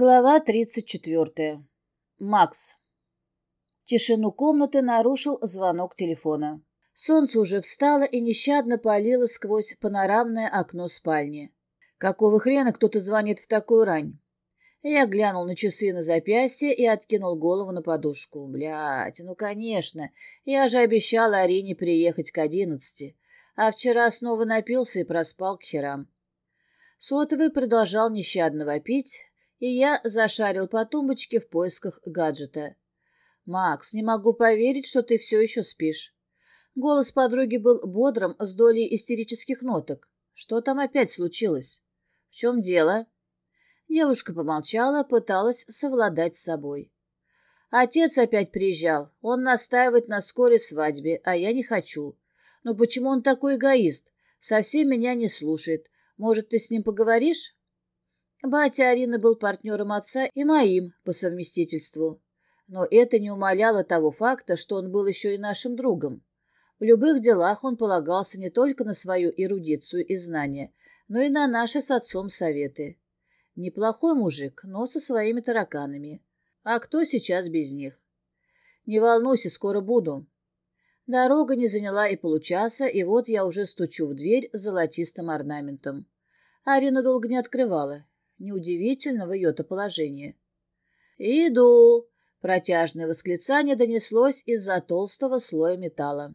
Глава тридцать четвертая. Макс. Тишину комнаты нарушил звонок телефона. Солнце уже встало и нещадно палило сквозь панорамное окно спальни. Какого хрена кто-то звонит в такую рань? Я глянул на часы на запястье и откинул голову на подушку. Блядь, ну конечно, я же обещала Арине приехать к одиннадцати, а вчера снова напился и проспал к херам. Сотовый продолжал нещадно вопить, и я зашарил по тумбочке в поисках гаджета. «Макс, не могу поверить, что ты все еще спишь». Голос подруги был бодрым, с долей истерических ноток. «Что там опять случилось? В чем дело?» Девушка помолчала, пыталась совладать с собой. «Отец опять приезжал. Он настаивает на скорой свадьбе, а я не хочу. Но почему он такой эгоист? Совсем меня не слушает. Может, ты с ним поговоришь?» Батя Арины был партнером отца и моим по совместительству. Но это не умаляло того факта, что он был еще и нашим другом. В любых делах он полагался не только на свою эрудицию и знания, но и на наши с отцом советы. Неплохой мужик, но со своими тараканами. А кто сейчас без них? Не волнуйся, скоро буду. Дорога не заняла и получаса, и вот я уже стучу в дверь золотистым орнаментом. Арина долго не открывала. Неудивительно в ее-то положении. «Иду!» — протяжное восклицание донеслось из-за толстого слоя металла.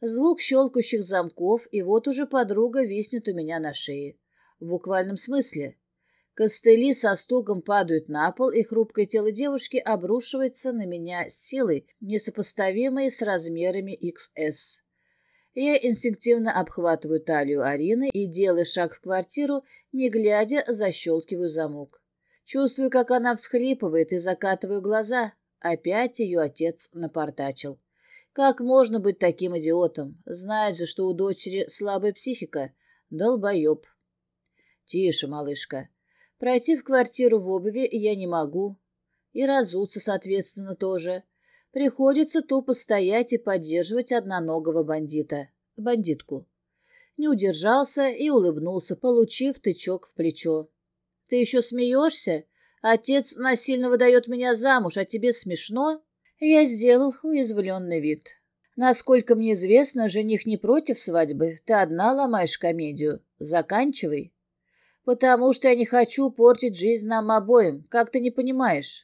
Звук щелкающих замков, и вот уже подруга виснет у меня на шее. В буквальном смысле. Костыли со стуком падают на пол, и хрупкое тело девушки обрушивается на меня силой, несопоставимой с размерами XS. Я инстинктивно обхватываю талию Арины и, делая шаг в квартиру, не глядя, защелкиваю замок. Чувствую, как она всхлипывает и закатываю глаза. Опять ее отец напортачил. Как можно быть таким идиотом? Знает же, что у дочери слабая психика. Долбоеб. Тише, малышка. Пройти в квартиру в обуви я не могу. И разуться, соответственно, тоже. Приходится тупо стоять и поддерживать одноногого бандита. Бандитку. Не удержался и улыбнулся, получив тычок в плечо. «Ты еще смеешься? Отец насильно выдает меня замуж, а тебе смешно?» Я сделал уязвленный вид. «Насколько мне известно, жених не против свадьбы. Ты одна ломаешь комедию. Заканчивай». «Потому что я не хочу портить жизнь нам обоим, как ты не понимаешь».